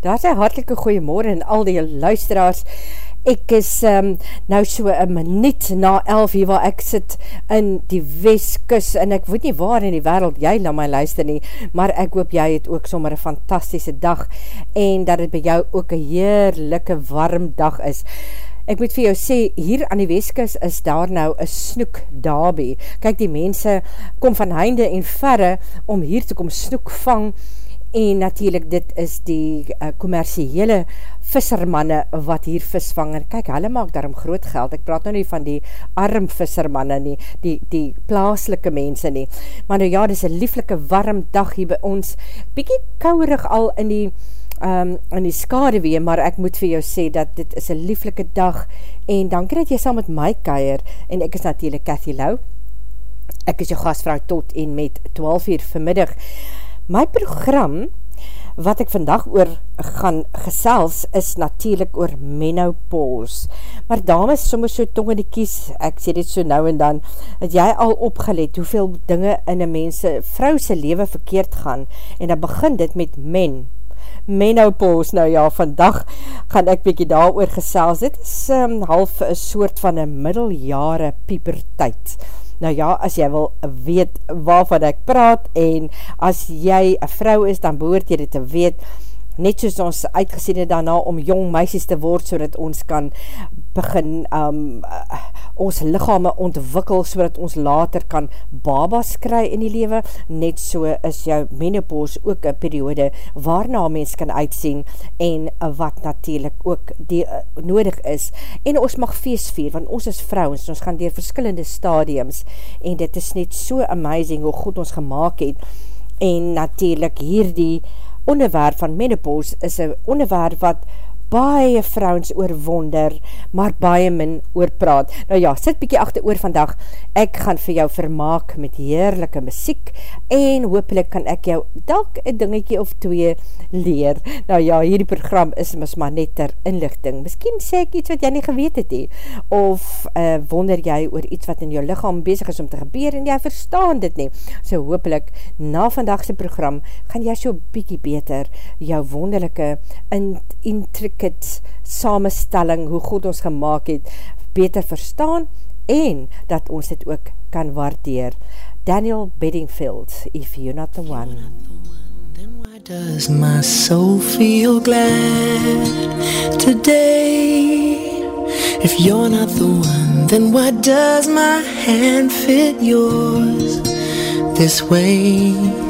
Daar is een hartelike goeiemorgen en al die luisteraars. Ek is um, nou so een minuut na 11 hier waar ek sit in die Westkus en ek weet nie waar in die wereld jy na my luister nie, maar ek hoop jy het ook sommer een fantastische dag en dat het by jou ook een heerlijke warm dag is. Ek moet vir jou sê, hier aan die Westkus is daar nou een snoek daarby. Kijk, die mense kom van heinde en verre om hier te kom snoek vang en natuurlijk dit is die commerciële uh, vissermanne wat hier visvang en kyk, hulle maak daarom groot geld. Ek praat nou nie van die arm vissermanne nie, die, die plaaslike mense nie, maar nou ja, dit is een lieflike warm dag hier by ons. Bykie kourig al in die um, in die skadewee, maar ek moet vir jou sê dat dit is een lieflike dag. En dan krijg jy saam met my keier en ek is natuurlijk Cathy Lau ek is jou gastvrouw tot en met 12 uur vanmiddag My program wat ek vandag oor gaan gesels is natuurlijk oor menopause. Maar dames, soms so tong in die kies, ek sê dit so nou en dan, het jy al opgelet hoeveel dinge in een mense vrouwse leven verkeerd gaan en dan begin dit met men. Menopause, nou ja, vandag gaan ek bykie daar oor gesels. Dit is um, half een soort van een middeljare piepertijd. Nou ja, as jy wil weet waarvan ek praat en as jy een vrou is, dan behoort jy dit te weet, net soos ons uitgesien het daarna om jong meisjes te word, so dat ons kan begin um, uh, ons lichame ontwikkel, so dat ons later kan babas kry in die lewe, net so is jou menopause ook een periode waarna mens kan uitsien en uh, wat natuurlijk ook die, uh, nodig is. En ons mag feest vier, want ons is vrouwens, ons gaan dier verskillende stadiums. En dit is net so amazing hoe goed ons gemaakt het. En natuurlijk hier die onderwerp van menopause is een onderwerp wat baie vrouwens oor wonder, maar baie min oor praat. Nou ja, sit bykie achter oor vandag, ek gaan vir jou vermaak met heerlijke muziek, en hoopelik kan ek jou dalk een dingetje of twee leer. Nou ja, hierdie program is mis maar net ter inlichting. Misschien sê ek iets wat jy nie geweet het he, of uh, wonder jy oor iets wat in jou lichaam bezig is om te gebeur, en jy verstaan dit nie. So hoopelik, na vandagse program, gaan jy so bykie beter jou wonderlijke intrik intricate samenstelling, hoe goed ons gemaakt het, beter verstaan en dat ons dit ook kan waardeer. Daniel Bedingfield, If You're Not The One. Then why does my soul feel glad today? If you're not the one, then why does my hand fit yours this way?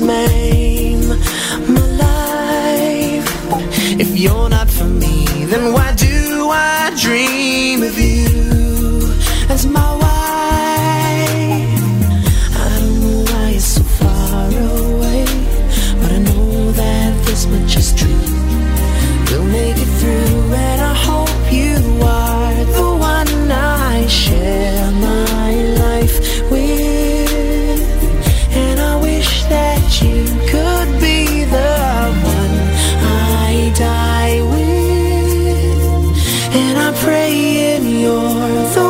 Man. praying you're the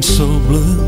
so blue.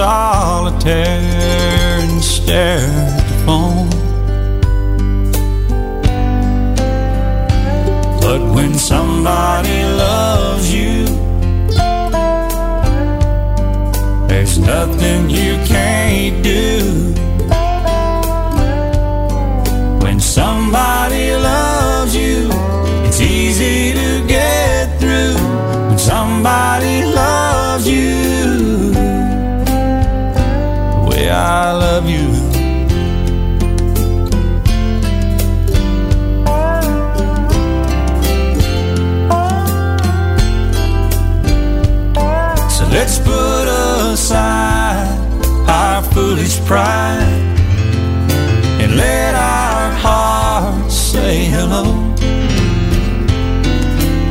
solitaire and stare at the phone. But when somebody loves you, there's nothing you can't do. pride and let our hearts say hello.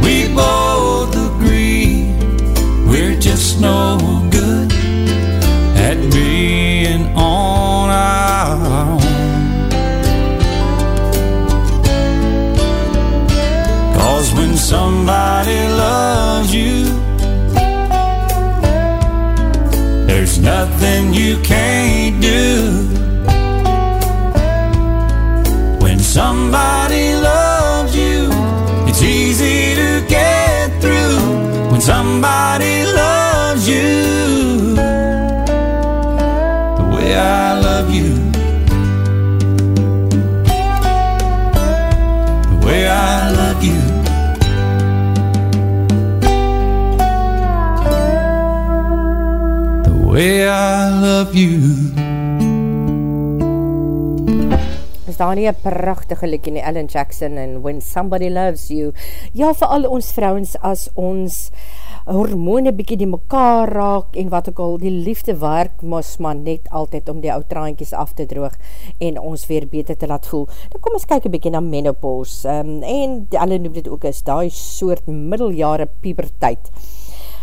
We both agree we're just no good at being on our own. Cause when somebody loves you, there's nothing you can Love you. is daar nie een prachtige liekie nie, Ellen Jackson en When Somebody Loves You. Ja, vir al ons vrouwens, as ons hormone bykie die mekaar raak en wat ook al, die liefde werk mos maar net altyd om die oud traantjies af te droog en ons weer beter te laat voel. Dan kom ons kyk een bykie na menopause um, en Ellen noem dit ook as die soort middeljare puberteit.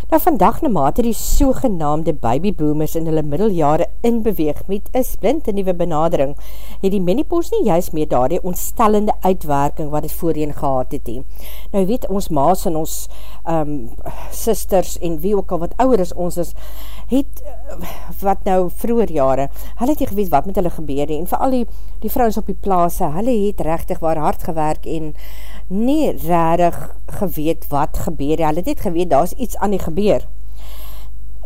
Nou vandag na mate die sogenaamde babyboomers in hulle middeljare inbeweeg met een splint en nieuwe benadering, het die menopause nie juist meer daar die ontstellende uitwerking wat het voorheen gehad het die. Nou weet ons maas en ons um, sisters en wie ook al wat ouwer is ons is, het wat nou vroeger jare, hulle het nie geweet wat met hulle gebeur en vir al die, die vrouwens op die plaas, hulle het rechtig waar hard gewerk en nie rarig geweet wat gebeur, hulle het geweet, daar is iets aan die gebeur.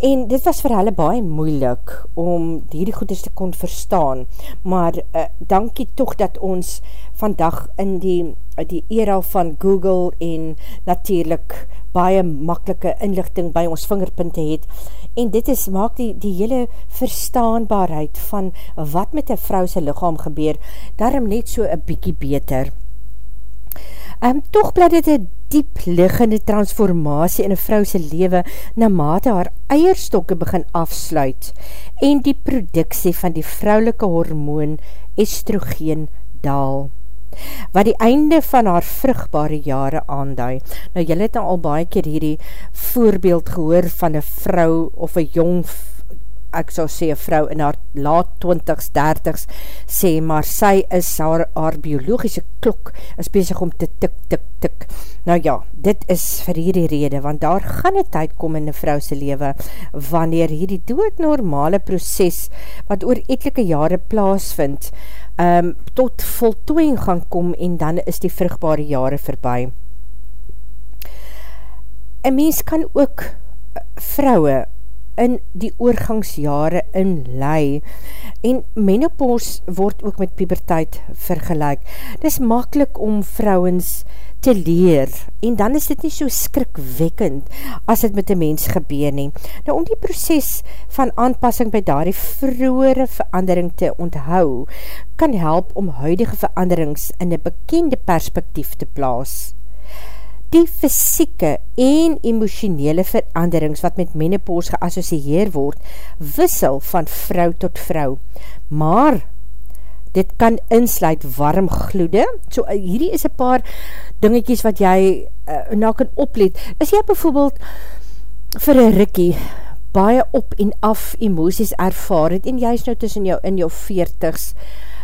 En dit was vir hulle baie moeilik om hierdie goeders te kon verstaan, maar uh, dankie toch dat ons vandag in die, die era van Google en natuurlijk baie makkelike inlichting by ons vingerpunte het, en dit is, maak die, die hele verstaanbaarheid van wat met een vrouwse lichaam gebeur, daarom net so een bykie beter. Um, toch bly dit een diep liggende transformatie in een vrouwse lewe na mate haar eierstokke begin afsluit en die productie van die vrouwelike hormoon estrogeen daal wat die einde van haar vrugbare jare aandui. Nou, jylle het nou al baie keer hierdie voorbeeld gehoor van een vrou of een jong ek sal sê, een vrou in haar laat 20s, 30s, sê, maar sy is, haar, haar biologische klok is bezig om te tik, tik, tik. Nou ja, dit is vir hierdie rede, want daar gaan een tyd kom in die vrouwse lewe, wanneer hierdie doodnormale proces, wat oor etelike jare plaas vind, um, tot voltooiing gaan kom, en dan is die vrugbare jare verby. Een mens kan ook eh, vrouwe in die oorgangsjare in lei en menopause word ook met puberteit vergelijk. Dit is makkelijk om vrouwens te leer en dan is dit nie so skrikwekkend as dit met die mens gebeur nie. Nou om die proces van aanpassing by daar die vroere verandering te onthou, kan help om huidige veranderings in die bekende perspektief te plaas die fysieke en emotionele veranderings wat met menopause geassocieer word, wissel van vrou tot vrou. Maar, dit kan insluit warm gloede, so uh, hierdie is een paar dingetjies wat jy uh, nou kan opleed. Is jy bijvoorbeeld vir een rikkie baie op en af emoties ervaar het, en jy is nou tussen jou in jou veertigs,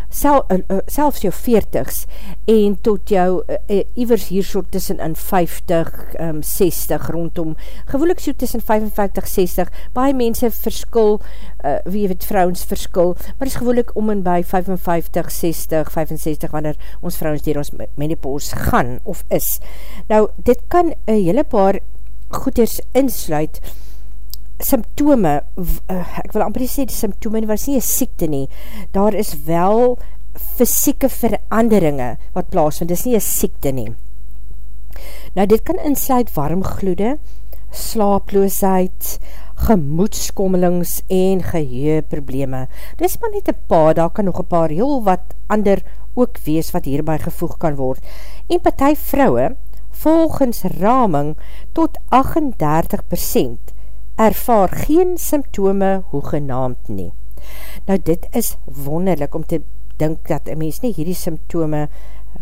sel, uh, selfs jou 40s en tot jou uh, uh, ivers hier so tussen in 50, um, 60 rondom, gewoelik so tussen 55, 60, baie mense verskil, uh, wie het vrouwens verskil, maar is gewoelik om en by 55, 60, 65, wanneer ons vrouwens dier ons menopause gaan of is. Nou, dit kan een hele paar goeders insluit, symptome, uh, ek wil amper sê die symptome was nie een siekte nie, daar is wel fysieke veranderinge wat plaas, want is nie een siekte nie. Nou dit kan insluit warm gloede, slaaploosheid, gemoedskommelings en geheerprobleme. Dit is maar net een paar, daar kan nog een paar heel wat ander ook wees wat hierby gevoeg kan word. En partij vrouwe, volgens raming tot 38 ervaar geen symptome hoegenaamd nie. Nou dit is wonderlik om te dink dat een mens nie hierdie symptome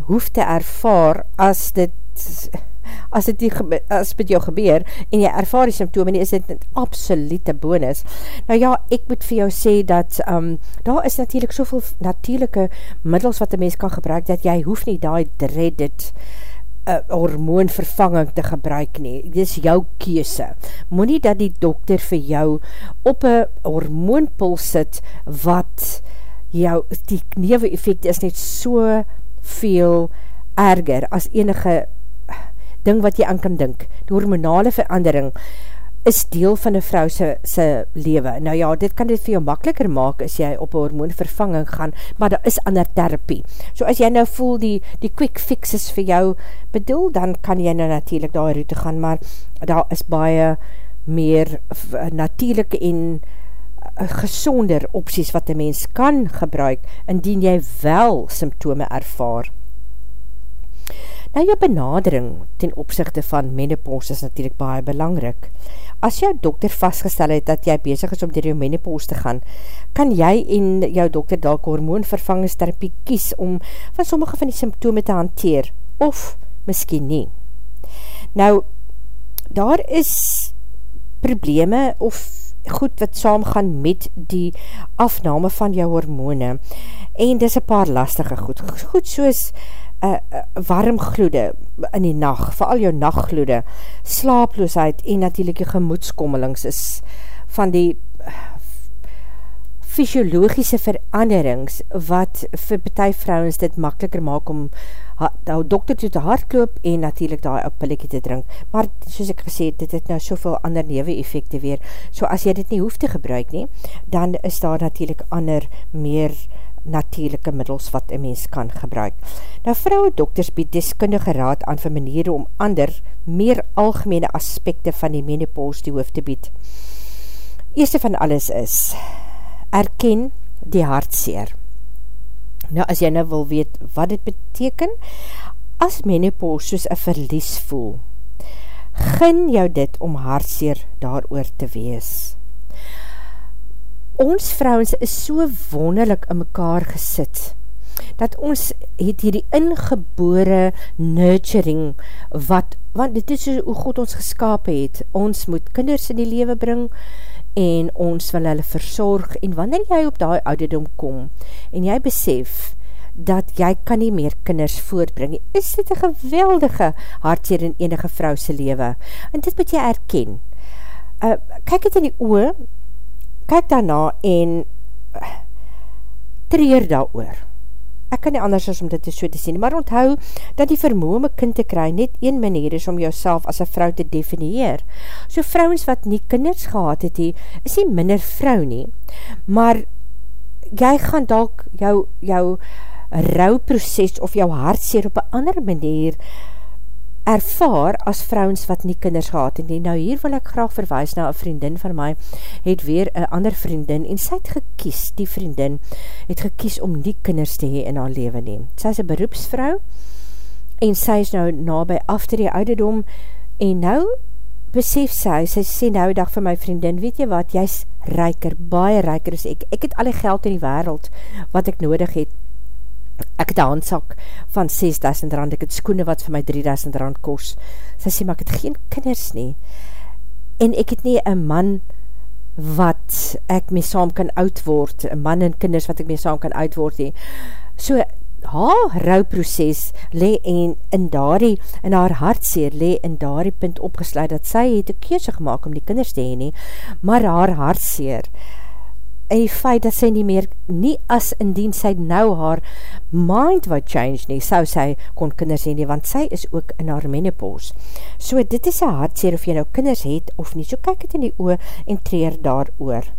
hoef te ervaar as dit as dit, die, as dit jou gebeur, en jy ervaar die symptome nie, is dit een absolute bonus. Nou ja, ek moet vir jou sê, dat um, daar is natuurlijk soveel natuurlijke middels wat die mens kan gebruik, dat jy hoef nie die dreaded uh, hormoonvervanging te gebruik nie. Dit is jou keese. Moet nie dat die dokter vir jou op een hormoonpul sit, wat jou, die newe effect is net so veel erger as enige ding wat jy aan kan dink. Die hormonale verandering is deel van een vrou sy, sy lewe. Nou ja, dit kan dit vir jou makkeliker maak as jy op hormoonvervanging gaan, maar daar is ander therapie. So as jy nou voel die, die quick fixes vir jou bedoel, dan kan jy nou natuurlijk daar route gaan, maar daar is baie meer natuurlijke en eh, gezonder opties wat die mens kan gebruik, indien jy wel symptome ervaar. Nou jou benadering ten opzichte van menopause is natuurlijk baie belangrik. As jou dokter vastgestel het dat jy bezig is om dier jou menopause te gaan, kan jy en jou dokter dalk hormoonvervangingstherapie kies om van sommige van die symptome te hanteer, of miskien nie. Nou, daar is probleme of goed wat saamgaan met die afname van jou hormone, en dis een paar lastige goed. Goed soos uh, warm gloede in die nacht, vooral jou nachtgloede, slaaploosheid en natuurlijk jou gemoedskommelings is van die fysiologische veranderings wat vir partij vrouwens dit makkeliker maak om nou dokter toe te hardloop en natuurlijk daar op pillekie te drink. Maar soos ek gesê, dit het nou soveel ander newe effecte weer. So as jy dit nie hoef te gebruik nie, dan is daar natuurlijk ander meer uh, natuurlijke middels wat een mens kan gebruik. Nou vrouwe dokters bied deskundige raad aan vir maniere om ander, meer algemene aspekte van die menopause die hoofd te bied. Eerste van alles is, erken die hartseer. Nou as jy nou wil weet wat dit beteken, as menopause soos een verlies voel, gin jou dit om hartseer daar te wees ons vrouwens is so wonderlik in mekaar gesit, dat ons het hierdie ingebore nurturing, wat, want dit is hoe God ons geskapen het, ons moet kinders in die lewe bring, en ons wil hulle verzorg, en wanneer jy op die ouderdom kom, en jy besef, dat jy kan nie meer kinders voortbring, is dit een geweldige hartseer in enige vrouwse lewe, en dit moet jy erken. Uh, kyk het in die oor, kyk daarna en treer daar oor. Ek kan nie anders as om dit so te sien, maar onthou dat die vermoe om een kind te kry net een manier is om jouself as een vrou te definieer. So vrouwens wat nie kinders gehad het die, is nie minder vrou nie, maar jy gaan dalk jou, jou rouwproces of jou hartseer op een ander manier ervaar as vrouwens wat nie kinders gehad en nou hier wil ek graag verwijs na een vriendin van my, het weer een ander vriendin en sy het gekies, die vriendin het gekies om nie kinders te hee in haar leven neem. Sy is een beroepsvrou en sy is nou na by after die ouderdom en nou besef sy, sy sê nou dag vir my vriendin, weet jy wat, jy is rijker, baie rijker as ek, ek het alle geld in die wereld wat ek nodig het, ek het een handsak van 6000 rand, ek het skoene wat vir my 3000 rand kos, sy sê, maar ek het geen kinders nie, en ek het nie een man wat ek mee saam kan oud word, een man en kinders wat ek mee saam kan oud word nie, so haar rouwproces le en in daardie, in haar hartseer le in daardie punt opgesluit, dat sy het een keerse gemaakt om die kinders te heen nie, maar haar hartseer, die feit dat sy nie meer, nie as indien sy nou haar mind wat change nie, sou sy kon kinders heen nie, want sy is ook in haar menopause. So dit is een hartseer of jy nou kinders het of nie, so kyk het in die oor en treer daar oor.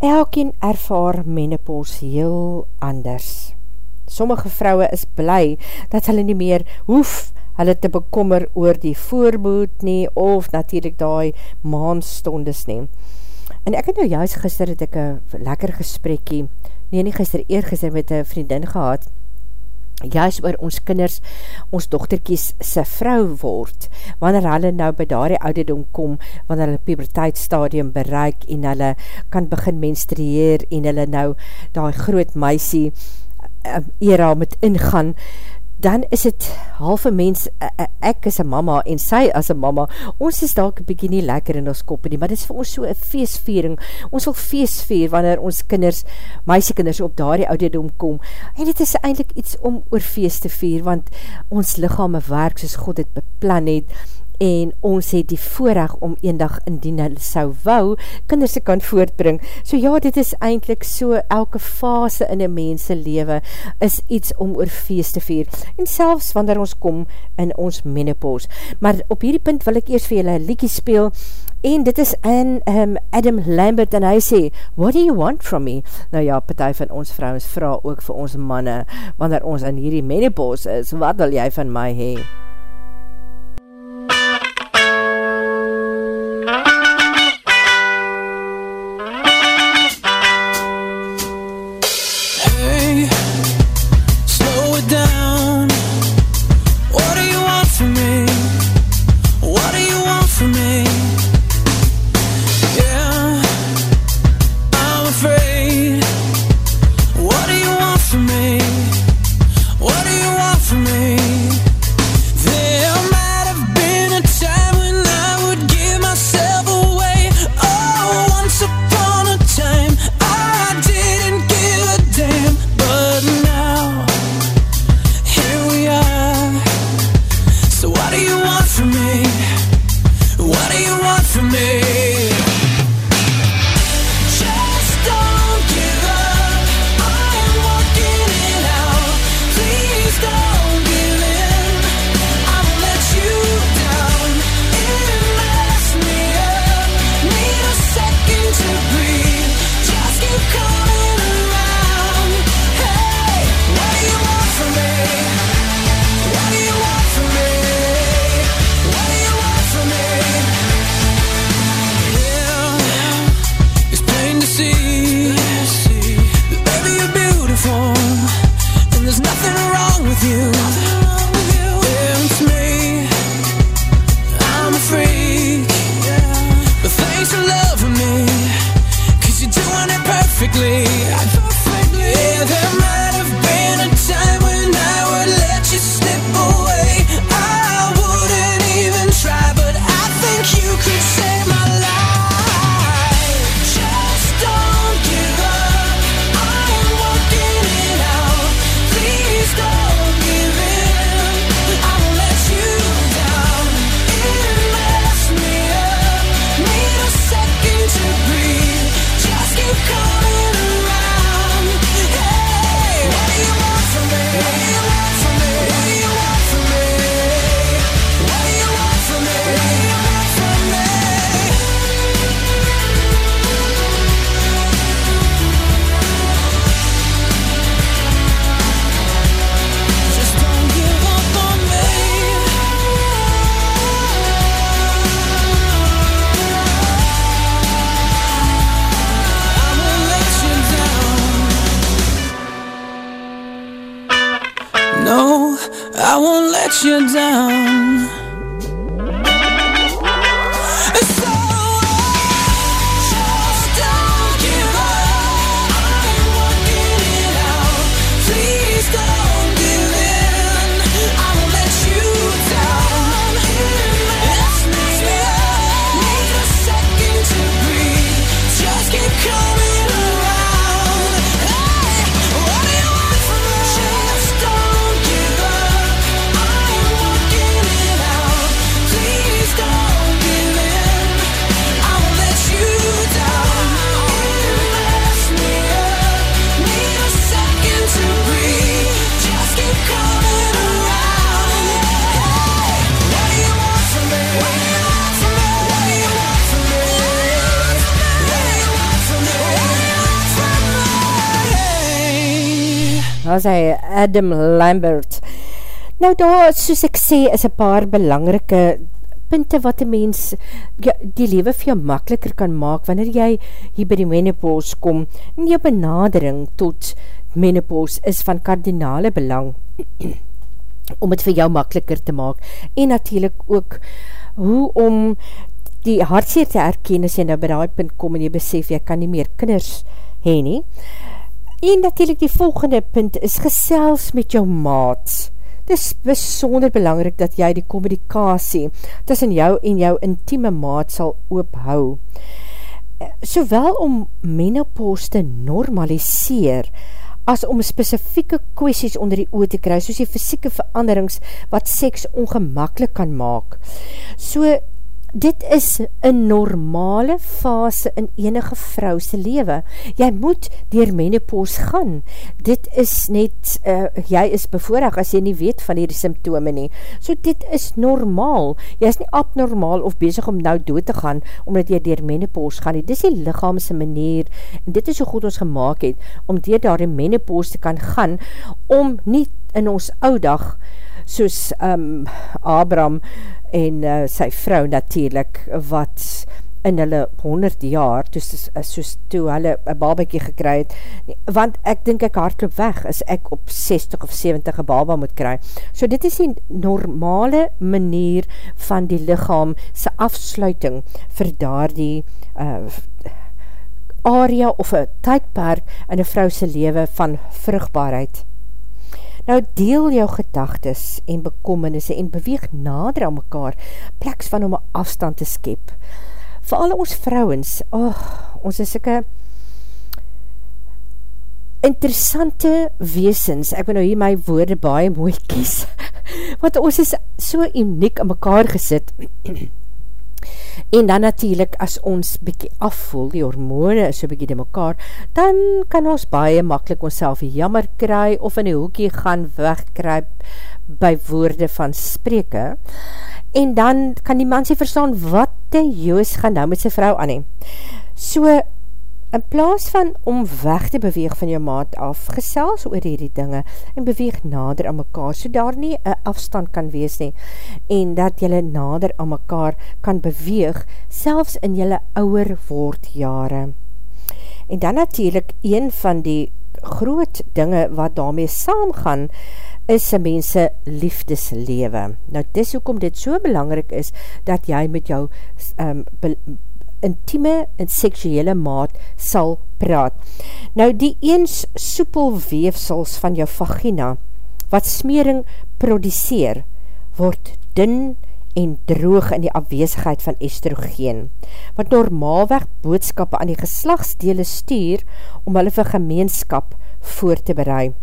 Elkien ervaar menopause heel anders. Sommige vrouwe is bly dat hulle nie meer hoef hulle te bekommer oor die voorboed nie, of natuurlijk die maanstondes nie. En ek het nou juist gister het ek een lekker gesprekkie, nee nie gister, eer gister met een vriendin gehad, juist oor ons kinders, ons dochterkies sy vrou word, wanneer hulle nou by daar die ouderdom kom, wanneer hulle puberteitstadium bereik, en hulle kan begin menstrueer, en hulle nou die groot meisie uh, era moet ingaan, dan is het halve mens, e, e, ek is een mama en sy as een mama, ons is dalk een bykie nie lekker in ons koppie nie, maar dit is vir ons so een feestviering, ons wil feestvier wanneer ons kinders, meisiekinders op daar die ouderdom kom, en dit is eindelijk iets om oor feest te vier, want ons lichaam werk soos God het beplan het, en ons het die voorrecht om een dag indien hulle sou wou, kinders se kan voortbring. So ja, dit is eindelijk so, elke fase in een mense lewe is iets om oor feest te vier. En selfs wanneer ons kom in ons menopause. Maar op hierdie punt wil ek eers vir julle liekie speel, en dit is in um, Adam Lambert, en hy sê, what do you want from me? Nou ja, partij van ons vrouwens vraag ook vir ons manne, wanneer ons in hierdie menopause is, wat wil jy van my hee? Was hy Adam Lambert. Nou daar, soos ek sê, is een paar belangrike punte wat die mens ja, die lewe vir jou makkeliker kan maak wanneer jy hier by die menopause kom en jou benadering tot menopause is van kardinale belang om het vir jou makkeliker te maak en natuurlijk ook hoe om die hartseer te herken as jy nou by die punt kom en jy besef jy kan nie meer kinders heen nie En natuurlijk die volgende punt is gesels met jou maat. Dit is besonder belangrik dat jy die communicatie tussen jou en jou intieme maat sal oophou. Sowel om menopause te normaliseer, as om spesifieke kwesties onder die oor te kry, soos die fysieke veranderings wat seks ongemakkelijk kan maak. So, dit is een normale fase in enige vrouwse lewe. Jy moet dier menopause gaan. Dit is net, uh, jy is bevoorrecht as jy nie weet van die symptome nie. So dit is normaal. Jy is nie abnormaal of bezig om nou dood te gaan, omdat jy dier menopause gaan. Dit is die lichaamse manier, en dit is so goed ons gemaakt het, om dier daar in menopause te kan gaan, om nie in ons oudag, soos um, Abraham en uh, sy vrou natuurlijk, wat in hulle 100 jaar, toes, soos toe hulle een babekie gekry het, want ek dink ek hardloop weg, as ek op 60 of 70 een baba moet kry. So dit is die normale manier van die lichaam sy afsluiting vir daar die uh, area of een tydperk in een vrouwse lewe van vruchtbaarheid. Nou deel jou gedagtes en bekommernisse en beweeg nader aan mekaar, pleks van om een afstand te skep. Voor alle ons vrouwens, oh, ons is syke interessante weesens, ek ben nou hier my woorde baie mooi kies, want ons is so uniek aan mekaar gesit, En dan natuurlijk, as ons bykie afvoel, die hormone is so bykie die mekaar, dan kan ons baie makkelijk ons self jammer kry, of in die hoekie gaan wegkryp by woorde van spreke, en dan kan die man sê verstaan, wat die joos gaan nou met sy vrou aan hee. So, in plaas van om weg te beweeg van jou maat af, gesels oor hierdie dinge en beweeg nader aan mekaar, so daar nie een afstand kan wees nie, en dat jylle nader aan mekaar kan beweeg, selfs in jylle ouwer woordjare. En dan natuurlijk, een van die groot dinge wat daarmee saamgaan, is een mense liefdeslewe. Nou, dis hoekom dit so belangrijk is, dat jy met jou um, intieme en seksuele maat sal praat. Nou die eens soepel weefsels van jou vagina, wat smering produceer, word dun en droog in die afwezigheid van estrogeen, wat normaalweg boodskappe aan die geslagsdele stuur om hulle vir gemeenskap voor te bereid.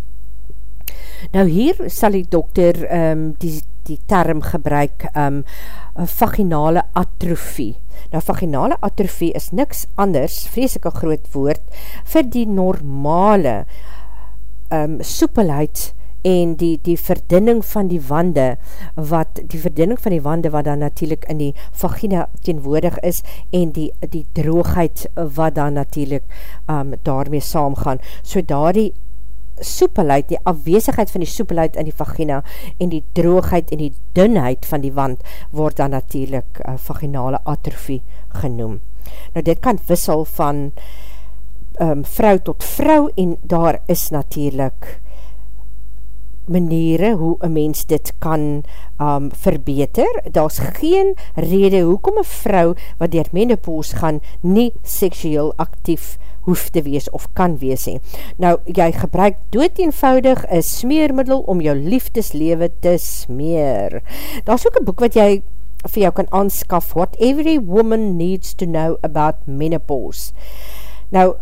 Nou hier sal die dokter um, die, die term gebruik um, vaginale atrofie. Nou, vaginale atrofie is niks anders, vreselike groot woord, vir die normale um, soepelheid en die, die verdinning van die wande, wat die verdinning van die wande wat dan natuurlijk in die vagina teenwoordig is, en die, die droogheid wat dan natuurlijk um, daarmee saamgaan. So daar die soepelheid, die afwezigheid van die soepelheid in die vagina en die droogheid en die dunheid van die wand word dan natuurlijk uh, vaginale atrofie genoem. Nou dit kan wissel van um, vrou tot vrou en daar is natuurlijk maniere hoe een mens dit kan um, verbeter. Daar is geen rede hoekom een vrou wat dier menopause gaan nie seksueel actief hoef te wees of kan wees he. Nou, jy gebruik dood eenvoudig een smeermiddel om jou liefdeslewe te smeer. Daar is ook een boek wat jy vir jou kan aanskaf, What Every Woman Needs to Know About Menopause. Nou,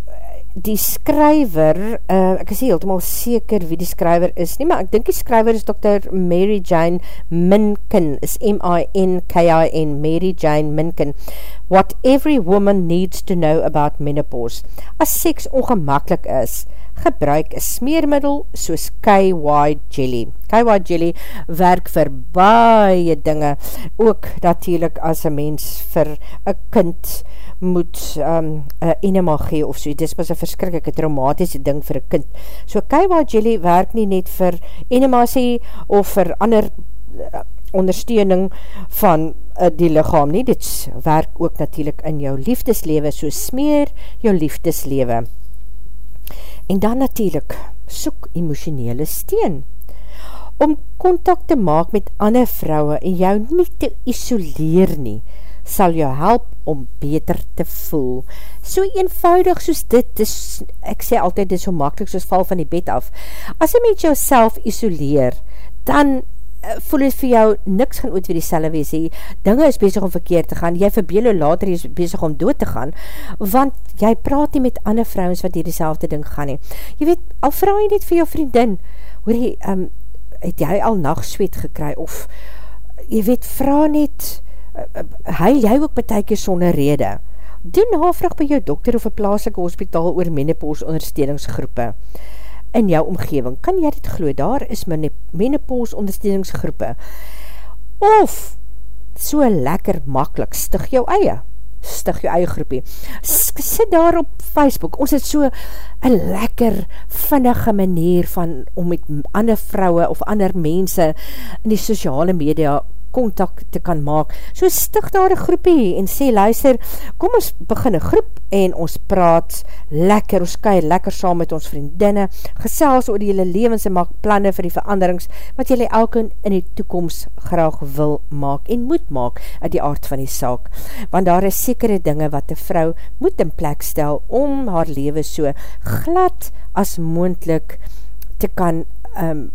die skryver, uh, ek is nie heeltemaal seker wie die skryver is nie, maar ek dink die skryver is Dr. Mary Jane Minkin, is M-I-N-K-I-N, Mary Jane Minkin. What every woman needs to know about menopause. As seks ongemakkelijk is, gebruik een smeermiddel soos KY jelly. KY jelly werk vir baie dinge, ook natuurlijk as een mens vir een kind moet um, een enema gee of so, dit pas een verskrikkelijke traumatische ding vir een kind. So KY jelly werk nie net vir enemasie of vir ander uh, ondersteuning van uh, die lichaam nie, dit werk ook natuurlijk in jou liefdeslewe, so smeer jou liefdeslewe. En dan natuurlijk, soek emotionele steen. Om contact te maak met ander vrouwe en jou nie te isoleer nie, sal jou help om beter te voel. So eenvoudig soos dit, dis, ek sê altyd, dit is so makkelijk soos val van die bed af. As jy met jou isoleer, dan uh, voel het vir jou, niks gaan ooit weer die selle wees, he. dinge is bezig om verkeerd te gaan, jy verbeel jou later, jy is bezig om dood te gaan, want jy praat nie met ander vrouwens wat hier die ding gaan he. Jy weet, al vraag jy net vir jou vriendin, hoor jy, um, het jy al nachtsweet gekry, of, jy weet, vraag net, huil jy ook betekie sonder rede, doen navraag by jou dokter of een plaaslike hospitaal oor menopause ondersteuningsgroepe in jou omgeving. Kan jy dit glo? Daar is menopause ondersteuningsgroepe. Of, so lekker makkelijk, stig jou eie. Stig jou eie groepie. Sit daar op Facebook. Ons het so een lekker, vinnige manier van om met ander vrouwe of ander mense in die sociale media contact te kan maak. So stig daar een groepie en sê, luister, kom ons begin een groep en ons praat lekker, ons kan lekker saam met ons vriendinne, gesels oor hele levens en maak planne vir die veranderings wat jylle elke in die toekomst graag wil maak en moet maak uit die aard van die saak. Want daar is sekere dinge wat die vrou moet in plek stel om haar leven so glad as moendlik te kan um,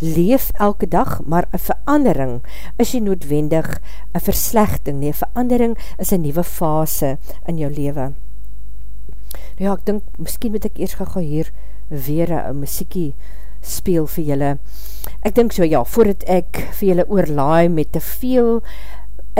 leef elke dag, maar een verandering is nie noodwendig een verslechting nie, een verandering is een nieuwe fase in jou leven. Nou ja, ek dink, miskien moet ek eers gaan hier weer een muziekie speel vir julle. Ek dink so, ja, voordat ek vir julle oorlaai met te veel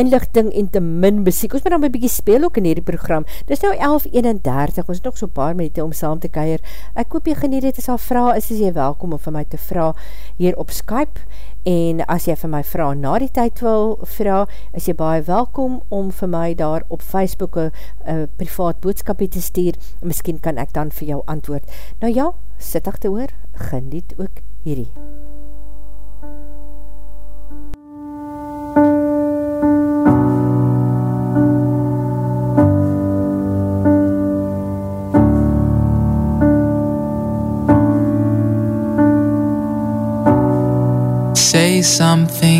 inlichting en te min muziek. Ons moet dan een bykie speel ook in hierdie program. Dit is nou 11.31, ons het nog so paar minuut om saam te keir. Ek hoop jy geniet het, as al vraag is, is jy welkom om vir my te vraag hier op Skype. En as jy vir my vraag na die tyd wil vraag, is jy baie welkom om vir my daar op Facebook een privaat boodskapie te stuur. Misschien kan ek dan vir jou antwoord. Nou ja, sit achter oor, geniet ook hierdie. say something,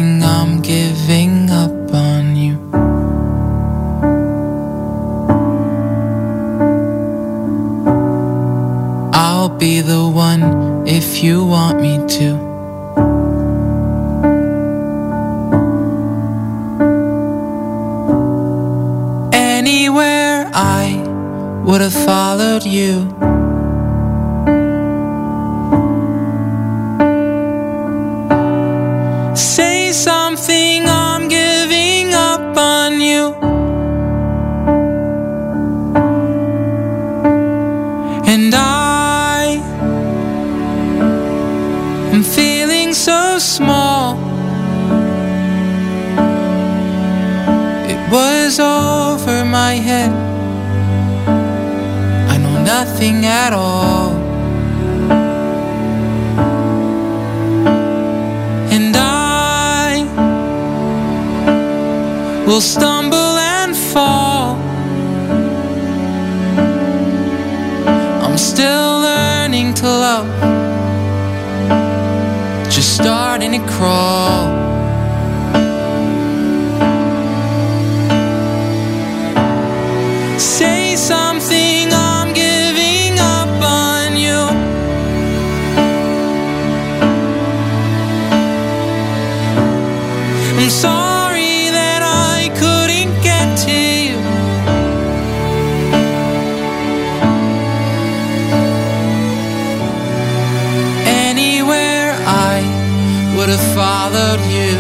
would have followed you.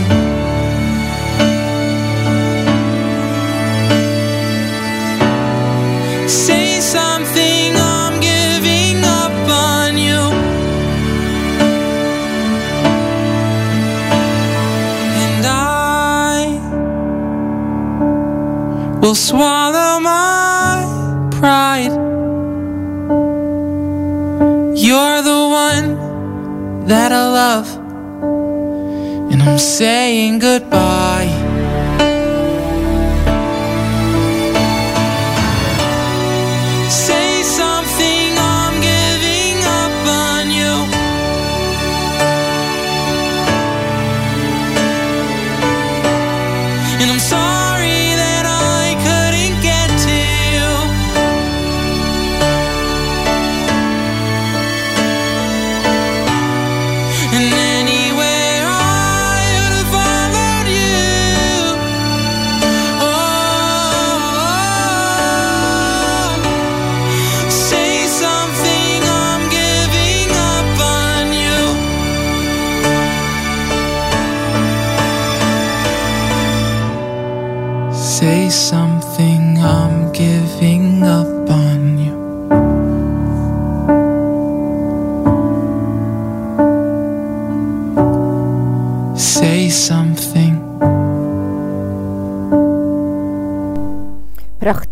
Say something, I'm giving up on you. And I will swallow my pride. You're the one that I. I'm saying goodbye.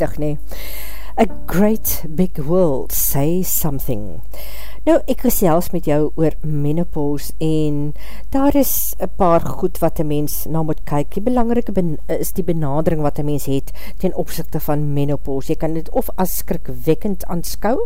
Prachtig nie. A great big world, say something. Nou, ek gesels met jou oor menopause en daar is een paar goed wat een mens na moet kyk. Die belangrike is die benadering wat een mens het ten opzichte van menopause. Jy kan dit of as skrikwekkend aanskou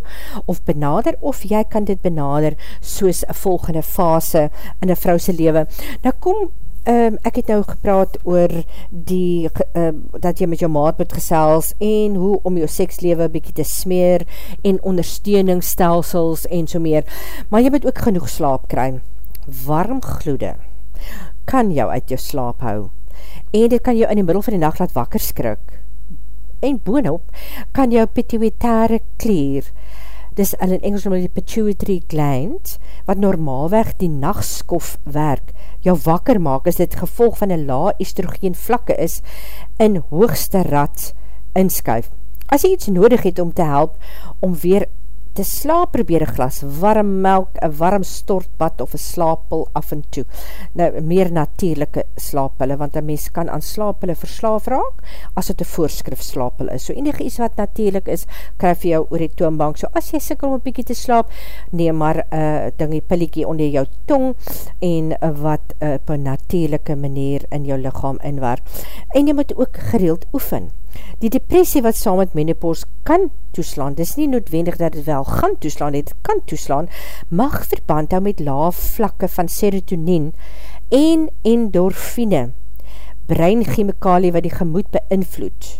of benader of jy kan dit benader soos een volgende fase in een vrouwse lewe. Nou kom um, ek het nou gepraat oor die, um, dat jy met jou maat moet gesels en hoe om jou sekslewe bykie te smeer en ondersteuningstelsels en so meer. Maar jy moet ook genoeg slaap kry. Warm gloede kan jou uit jou slaap hou en dit kan jou in die middel van die nacht laat wakker skrik. En boonop kan jou pituitare klier dis in Engels noem die pituitary gland, wat normaalweg die nachtskof werk, jou wakker maak, is dit gevolg van een la estrogeen vlakke is, in hoogste rad inskuif. As jy iets nodig het om te help, om weer te slaap, probeer een glas warm melk, een warm stortbad of een slaappil af en toe. Nou, meer natuurlijke slaappille, want een mens kan aan slaappille verslaaf raak, as het een voorskrif slaappil is. So enige iets wat natuurlijk is, vir jou oor die toonbank. So as jy sikkel om een bykie te slaap, neem maar uh, dingie pilliekie onder jou tong, en uh, wat uh, op een natuurlijke manier in jou lichaam inwerk. En jy moet ook gereeld oefen. Die depressie wat saam met menopause kan toeslaan, dis nie noodwendig dat het wel gaan toeslaan, het kan toeslaan, mag verband hou met laaf vlakke van serotonien en endorfine, breinchemikalie wat die gemoed beïnvloed.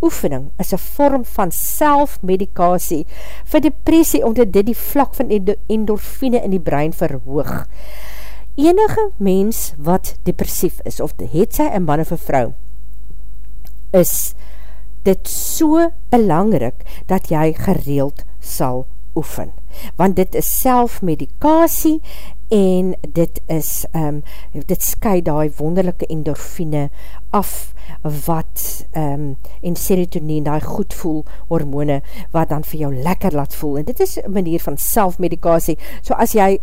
Oefening is een vorm van selfmedikasie vir depressie, omdat dit die vlak van endorfine in die brein verhoog. Enige mens wat depressief is, of het sy een man of een vrou, is dit so belangrik dat jy gereeld sal oefen. Want dit is selfmedikasie en dit is, um, dit sky die wonderlijke endorfine af wat, um, en serotonine, die goed voel hormone, wat dan vir jou lekker laat voel. En dit is een manier van selfmedikasie. So as jy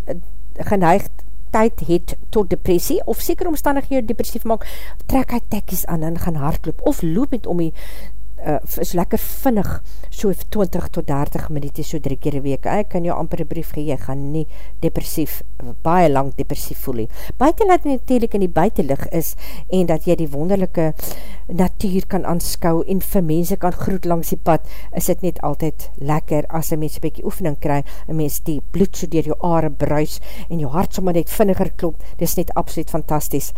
geneigd tyd het tot depressie, of seker omstandig jou depressief maak, trek hy tekkies aan en gaan hardloop, of loop met om die uh, is lekker vinnig, so 20 tot 30 minuut, so drie keer een week, ek kan jou amper een brief gee, jy gaan nie depressief, baie lang depressief voel nie. Buitenlaat natuurlijk in die buitenlig is, en dat jy die wonderlijke natuur kan aanskou, en vir mense kan groet langs die pad, is dit net altyd lekker, as een mens een bykie oefening kry, een mens die bloed so dier jou aare bruis, en jou hart sommer net vinniger klop, dit is net absoluut fantastisch.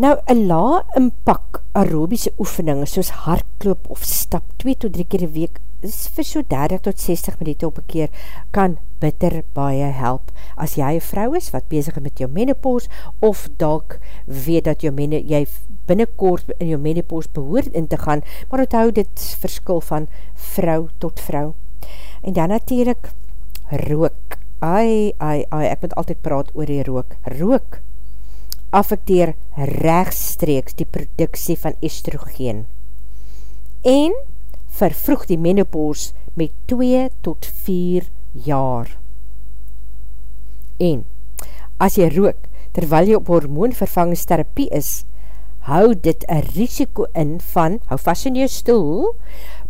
Nou, een la inpak aerobiese oefening, soos hardloop of stap 2 tot 3 keer die week, is vir so 30 tot 60 minuut op een keer, kan bitter baie help. As jy een vrou is, wat bezig met jou menopause, of dalk weet dat jou mene, jy binnenkort in jou menopause behoort in te gaan, maar het hou dit verskil van vrou tot vrou. En dan natuurlijk, rook. Ai, ai, ai, ek moet altyd praat oor die rook. Rook affecteer rechtstreeks die productie van estrogeen en vervroeg die menopause met 2 tot 4 jaar. En, as jy rook, terwyl jy op hormoonvervangingstherapie is, hou dit een risiko in van, hou vast in jou stoel,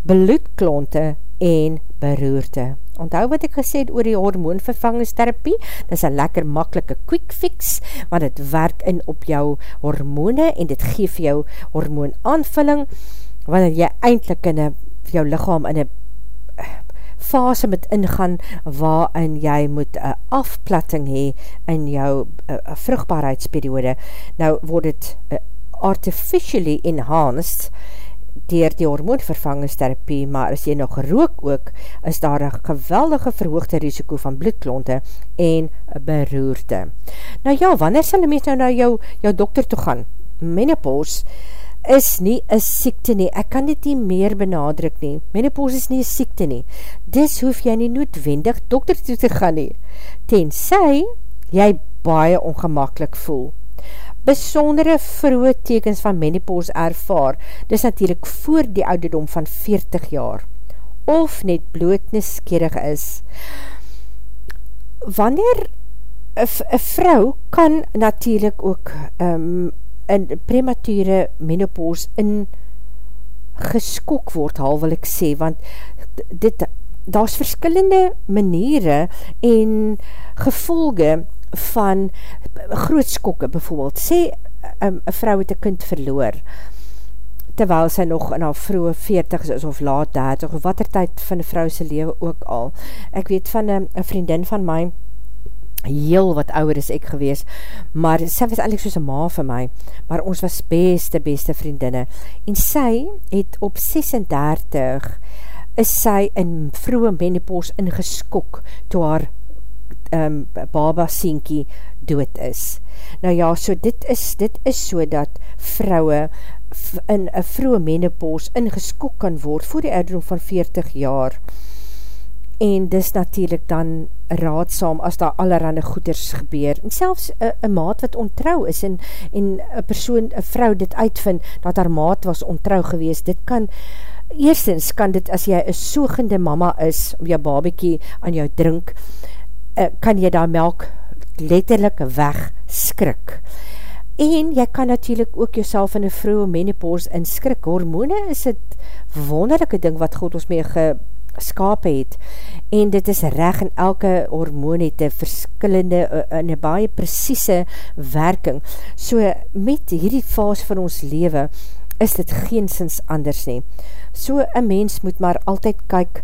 bloedklonte en beroerte. Onthou wat ek gesê het oor die hormoonvervangingstherapie, dit is een lekker makkelike quick fix, want het werk in op jou hormone en dit geef jou hormoon aanvulling, wanneer jy eindelijk in a, jou lichaam in een eh, fase moet ingaan waarin jy moet een afplatting hee in jou uh, vruchtbaarheidsperiode. Nou word het artificially enhanced dier die hormoonvervangingstherapie, maar as jy nog rook ook, is daar een geweldige verhoogde risiko van bloedklonte en beroerte. Nou ja, wanneer sal die mens nou na jou, jou dokter toe gaan? Menopause is nie een siekte nie, ek kan dit nie meer benadruk nie, menopause is nie een siekte nie, dis hoef jy nie noodwendig dokter toe te gaan nie, tenzij jy baie ongemakkelijk voel. Besondere vroege tekens van menopause ervaar, dis natuurlijk voor die ouderdom van 40 jaar, of net bloot niskerig is. Wanneer een vrou kan natuurlijk ook um, in premature menopause in geskok word, al wil ek sê, want dit, daar is verskillende maniere en gevolge van groot skokke, bijvoorbeeld, sê, um, een vrou het een kind verloor, terwyl sy nog in haar vroege 40 is of laat 30, of wat er tyd van die vrouwse lewe ook al. Ek weet van een vriendin van my, heel wat ouwer is ek gewees, maar sy was eindelijk soos een ma vir my, maar ons was beste, beste vriendinne, en sy het op 36, is sy in vroege menopause ingeskok, toe haar um, baba sienkie dood is. Nou ja, so dit is, dit is so dat vrouwe in een vroege menopause ingeskok kan word voor die ouderdom van 40 jaar, en dis natuurlijk dan raadsaam as daar allerhande goeders gebeur. En selfs een maat wat ontrouw is en een persoon, een vrou dit uitvind, dat haar maat was ontrouw gewees, dit kan, eerstens kan dit, as jy een soegende mama is, om jou babiekie aan jou drink, kan jy daar melk letterlijk weg skrik. En jy kan natuurlijk ook jouself in een vroege menopause inskrik. Hormone is het wonderlijke ding wat God ons mee ge skaap het, en dit is reg en elke hormoon het een verskillende en een baie precieze werking. So met hierdie fase van ons leven is dit geensins anders nie. So een mens moet maar altyd kyk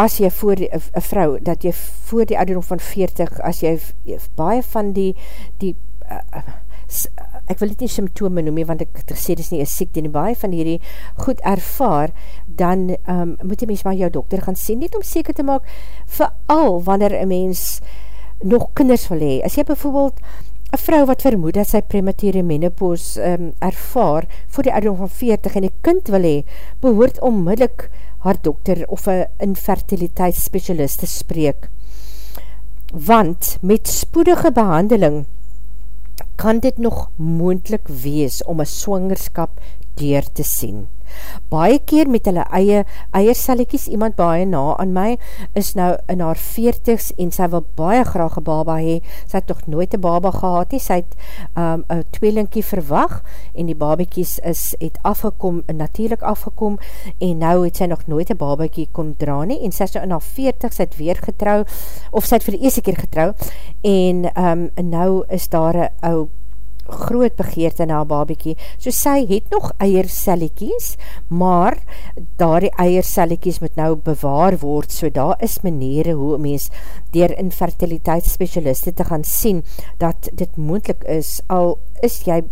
as jy voor die, een vrou, dat jy voor die ouderdom van 40, as jy baie van die, die uh, ek wil dit nie symptome noem, want ek sê dit is nie een siekte, en baie van hierdie goed ervaar, dan um, moet die mens maar jou dokter gaan sien, net om seker te maak, vooral wanneer een mens nog kinders wil hee. As jy bijvoorbeeld een vrou wat vermoed dat sy premature menopause um, ervaar voor die ouderdom van 40 en die kind wil hee, behoort onmiddellik haar dokter of een infertiliteitsspecialist te spreek. Want met spoedige behandeling kan dit nog moendlik wees om een swangerskap deur te sien baie keer met hulle eie eiersellekies, iemand baie na aan my, is nou in haar veertigs en sy wil baie graag een baba hee, sy het toch nooit een baba gehad he, sy het um, een tweelinkie verwag en die babiekies is, het afgekom, natuurlijk afgekom en nou het sy nog nooit een babiekie kon dra nie en sy is nou in haar veertigs, sy het weer getrou, of sy het vir die eerste keer getrou en um, nou is daar een ou groot begeerte na babiekie, so sy het nog eiersellekies, maar daar die eiersellekies moet nou bewaar word, so daar is maniere hoe mens dier infertiliteitsspecialiste te gaan sien, dat dit moendlik is, al is jy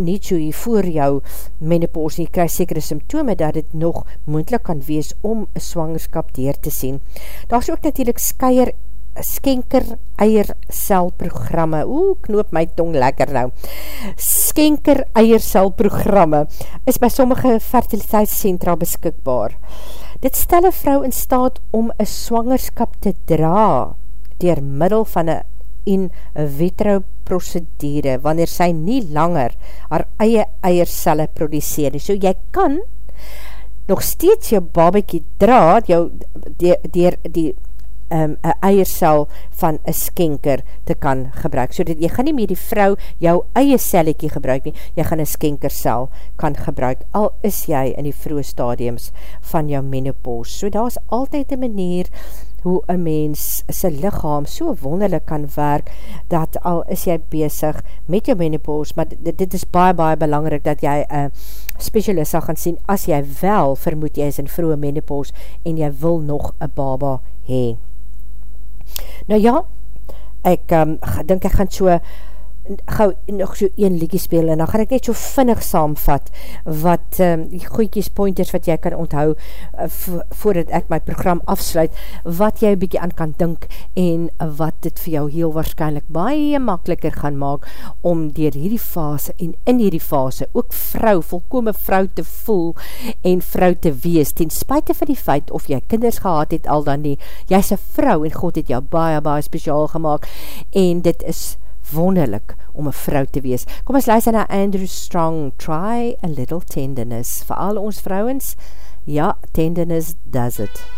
nie so hier voor jou menopause, jy krijg sekere symptome, dat dit nog moendlik kan wees om een swangerskap dier te sien. Daar is ook natuurlijk skeier skenker eierselprogramme, oe, knoop my tong lekker nou, skenker eierselprogramme is by sommige fertiliteitscentra beskikbaar. Dit stel een vrou in staat om een swangerskap te dra dier middel van een in vitro procedure, wanneer sy nie langer haar eie eierselle produceer. So jy kan nog steeds jou babiekie dra, jou, dier, dier die um, een eiersel van een skenker te kan gebruik. So dat jy gaan nie meer die vrou jou eie sellekie gebruik nie, jy gaan een skenkersel kan gebruik, al is jy in die vroege stadiums van jou menopause. So daar is altyd een manier hoe een mens sy lichaam so wonderlik kan werk, dat al is jy bezig met jou menopause, maar dit, dit is baie, baie belangrik dat jy een specialist sal gaan sien, as jy wel vermoed jy is in vroege menopause, en jy wil nog een baba hee. Nou ja, ek um, dink ek gaan so gauw nog so een liedje speel en dan gaan ek net so vinnig saamvat wat um, die goeikies pointers wat jy kan onthou uh, voordat ek my program afsluit, wat jy bykie aan kan dink en wat dit vir jou heel waarschijnlijk baie makkeliker gaan maak om dier hierdie fase en in hierdie fase ook vrou, volkome vrou te voel en vrou te wees, ten spuite van die feit of jy kinders gehad het al dan nie, jy is een vrou en God het jou baie baie speciaal gemaakt en dit is wonderlik om een vrou te wees. Kom ons luister na Andrew Strong, Try a Little Tenderness. Voor al ons vrouwens, ja, tenderness does it.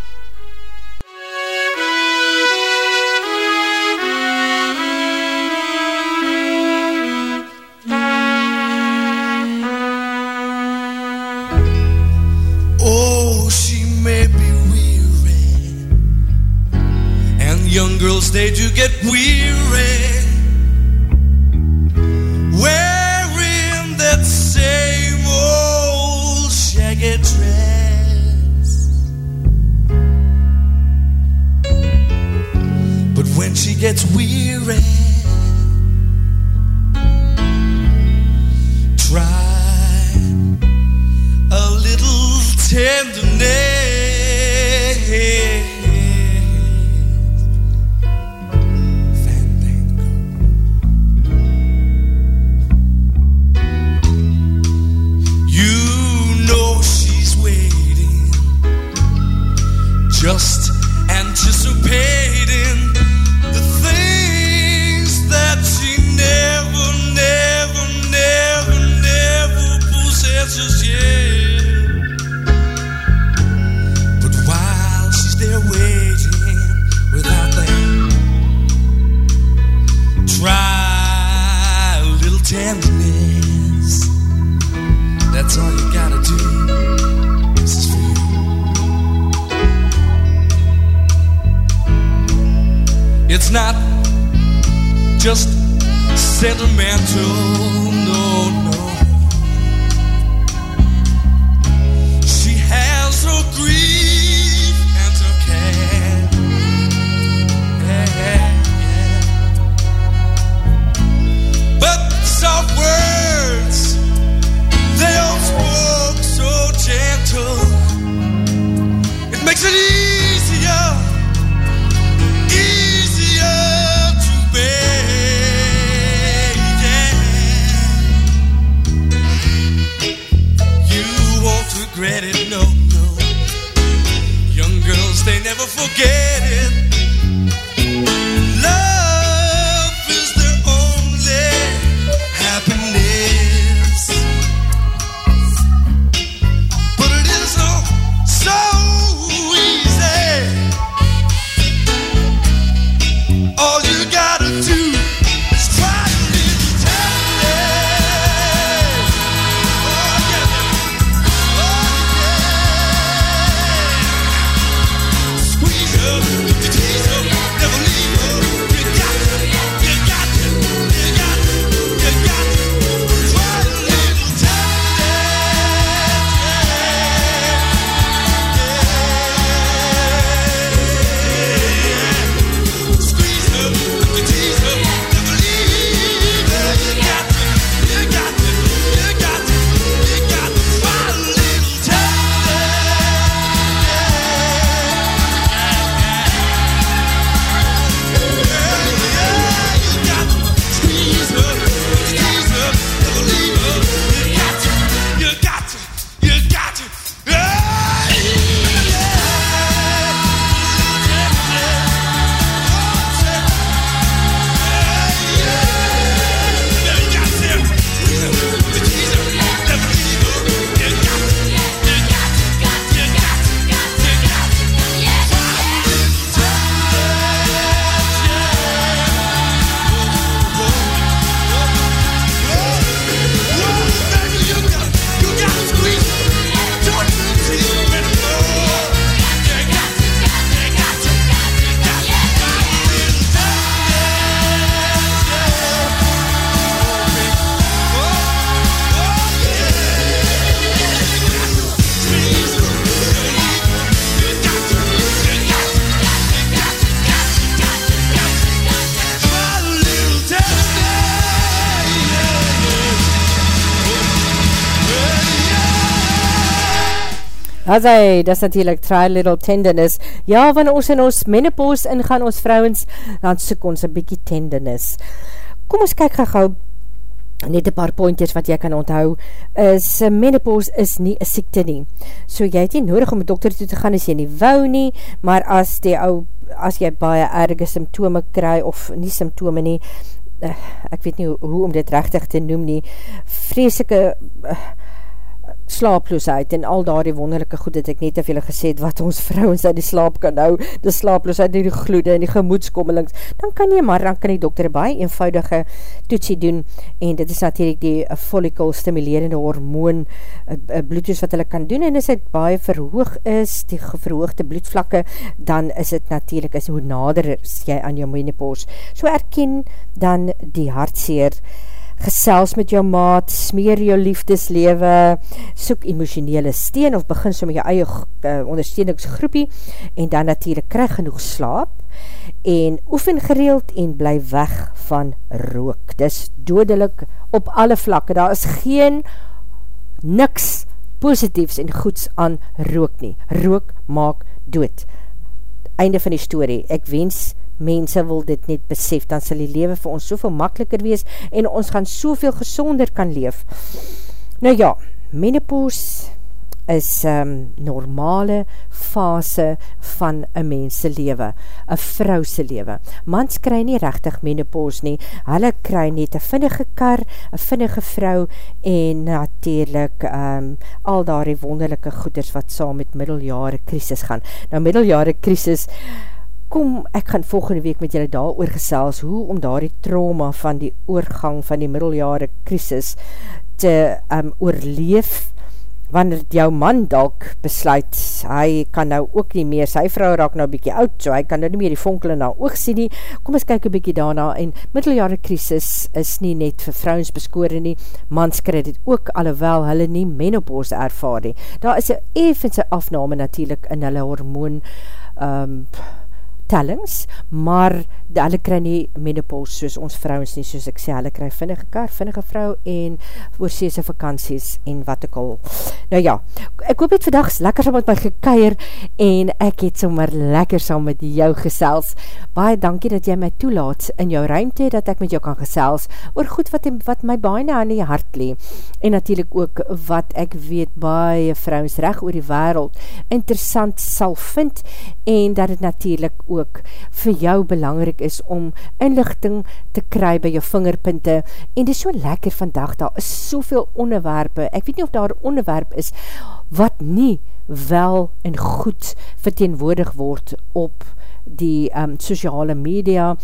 As hy, dis natuurlijk try little tenderness. Ja, wanneer ons in ons menopause ingaan, ons vrouwens, dan soek ons een bykie tenderness. Kom ons kyk gauw net een paar pointjes wat jy kan onthou, is eh, menopause is nie een siekte nie. So jy het nie nodig om een dokter toe te gaan as jy nie wou nie, maar as die ou, as jy baie erge symptome kry, of nie symptome nie, uh, ek weet nie hoe, hoe om dit rechtig te noem nie, vreselike uh, slaaploosheid en al daar die wonderlijke goed het ek net af julle gesê wat ons vrouwens uit die slaap kan hou, die slaaploosheid, die gloede en die gemoedskommelings, dan kan jy maar, dan kan die dokter baie eenvoudige toetsie doen en dit is natuurlijk die follicle stimulerende hormoon uh, uh, bloedtoes wat hulle kan doen en as het baie verhoog is, die verhoogde bloedvlakke, dan is het natuurlijk is hoe nader is jy aan jou menopause. So erken dan die hartseer gesels met jou maat, smeer jou liefdeslewe, soek emotionele steen of begin so met jou eie uh, ondersteuningsgroepie en dan natuurlijk krijg genoeg slaap en oefen gereeld en bly weg van rook. Dis dodelik op alle vlakke. Daar is geen niks positiefs en goeds aan rook nie. Rook maak dood. Einde van die story. Ek wens mense wil dit net besef, dan sal die leven vir ons soveel makkeliker wees en ons gaan soveel gezonder kan leef. Nou ja, menopause is um, normale fase van een mense lewe, een vrouwse lewe. Mans kry nie rechtig menopause nie, hulle kry net een vinnige kar, een vinnige vrou en natuurlijk um, al daar die wonderlijke goeders wat saam met middeljare krisis gaan. Nou middeljare krisis, kom, ek gaan volgende week met julle daar oorgesels, hoe om daar die trauma van die oorgang van die middeljare krisis te um, oorleef, wanneer jou man dalk besluit, hy kan nou ook nie meer, sy vrou raak nou bykie oud, so hy kan nou nie meer die vonkel in haar oog sien nie, kom ons kyk een bykie daarna, en middeljare krisis is nie net vir vrouwens beskore nie, mans kry dit ook, alhoewel hulle nie menopause ervaar nie, daar is een evense afname natuurlijk in hulle hormoon, um, tellings, maar hulle kry nie menopause soos ons vrouwens nie, soos ek sê, hulle kry vinnige kar, vinnige vrou en oorseese vakanties en wat ek al. Nou ja, ek hoop het vandag lekker saam met my gekeier en ek het sommer lekker saam met jou gesels. Baie dankie dat jy my toelaat in jou ruimte, dat ek met jou kan gesels oor goed wat, wat my baie na in die hart lee en natuurlijk ook wat ek weet baie vrouwens recht oor die wereld interessant sal vind en dat het natuurlijk ook vir jou belangrik is om inlichting te kry by jou vingerpunte. En dit is so lekker vandag, daar is soveel onderwerpe, ek weet nie of daar onderwerp is wat nie wel en goed verteenwoordig word op die um, sociale media,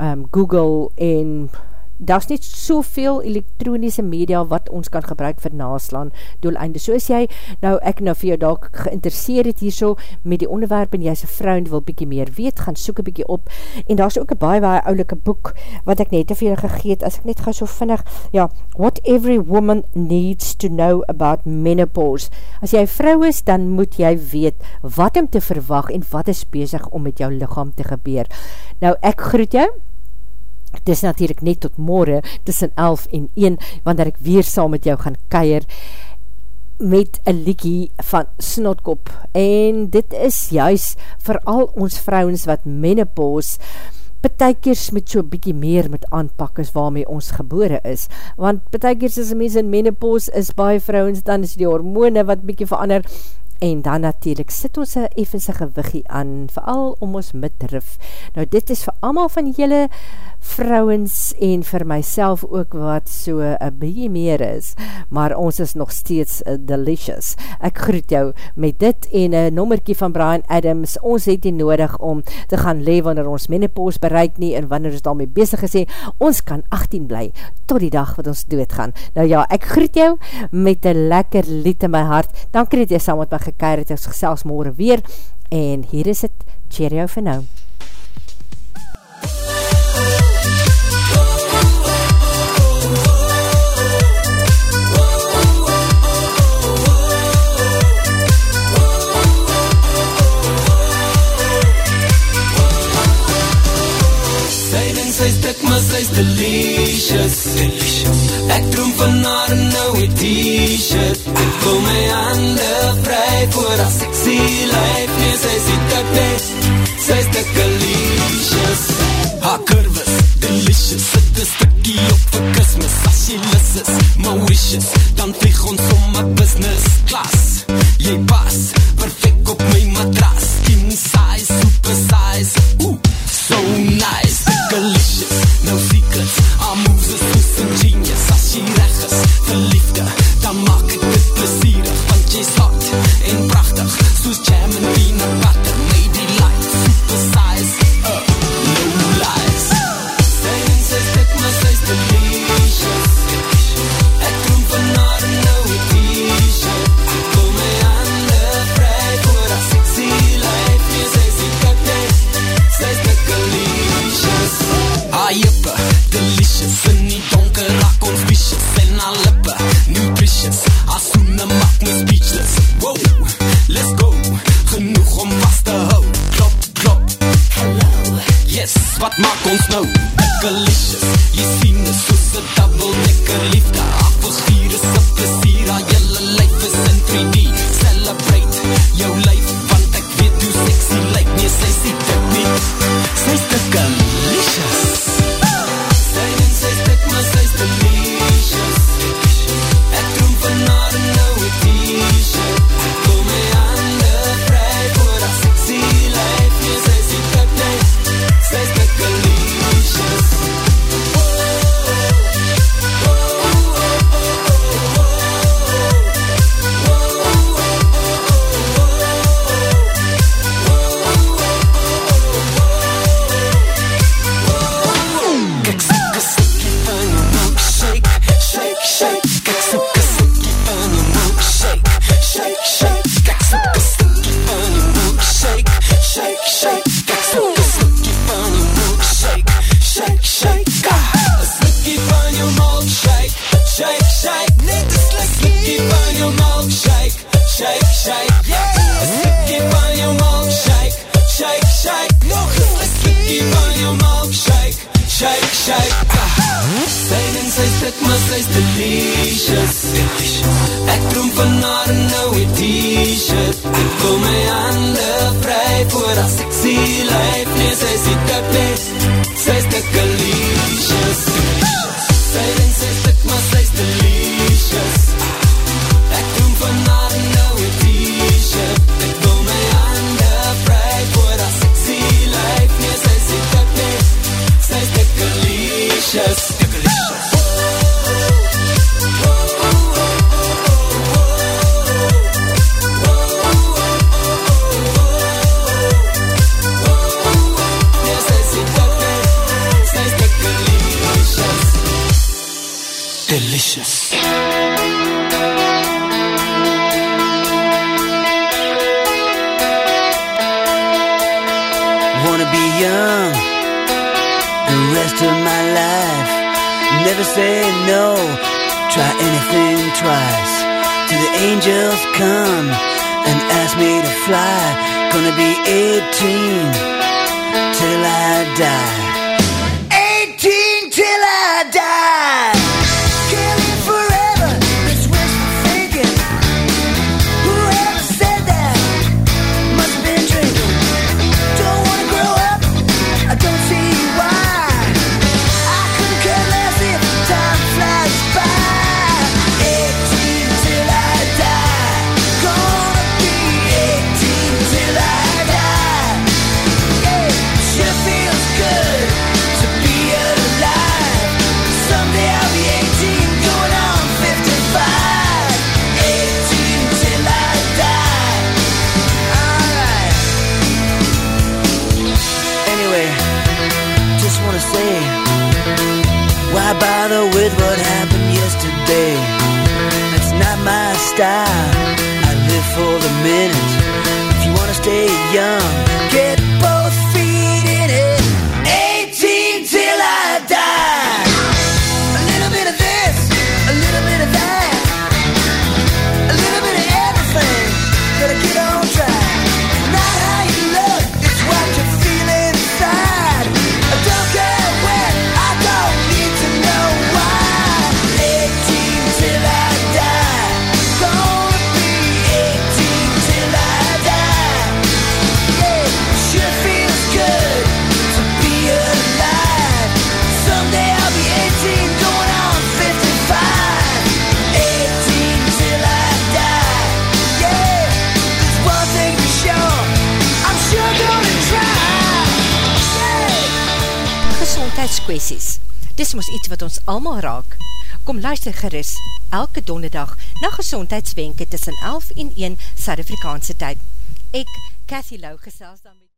um, Google en daar is net soveel elektronische media wat ons kan gebruik vir naslaan doeleinde. So as jy, nou ek nou vir jou dalk geïnteresseerd het hier so met die onderwerp en jy is een vrou en wil bykie meer weet, gaan soek een bykie op en daar is ook een baie baie oulike boek wat ek net vir jou gegeet, as ek net ga so vinnig, ja, What Every Woman Needs to Know About Menopause. As jy vrou is, dan moet jy weet wat om te verwag en wat is bezig om met jou lichaam te gebeur. Nou, ek groet jou, Het is natuurlijk net tot morgen tussen 11 en 1, wanneer ek weer saam met jou gaan keier met een liekie van Snotkop. En dit is juist vir al ons vrouwens wat menopause betekers met so bykie meer met aanpak is waarmee ons gebore is. Want betekers as een mens in menopause is baie vrouwens, dan is die hormone wat bykie verander en dan natuurlijk sit ons een effense gewiggie aan, vooral om ons midrif. Nou dit is vir allemaal van jylle vrouwens en vir myself ook wat so een byie meer is, maar ons is nog steeds uh, delicious. Ek groet jou met dit en een nommerkie van Brian Adams, ons het die nodig om te gaan le wanneer ons menopause bereik nie en wanneer ons daarmee bezig gesê, ons kan 18 bly tot die dag wat ons dood gaan. Nou ja, ek groet jou met een lekker lied in my hart, dankie dat jy saam met my gekeir het, ons gesels morgen weer, en hier is het, cheerio vir nou. sy's delicious. delicious. Ek droom van haar en nou die t-shirt. Ek voel my hande haar sexy life. Nee, sy dat net, sy's te delicious. Haar curves, delicious. Sit een stukkie op vir Christmas. As jy lis is, Mauritius. Dan vlieg ons om my gerust elke donderdag na gezondheidswenke tussen 11 en 1 Suid-Afrikaanse tyd. Ek, Cathy Lau, gesels dan met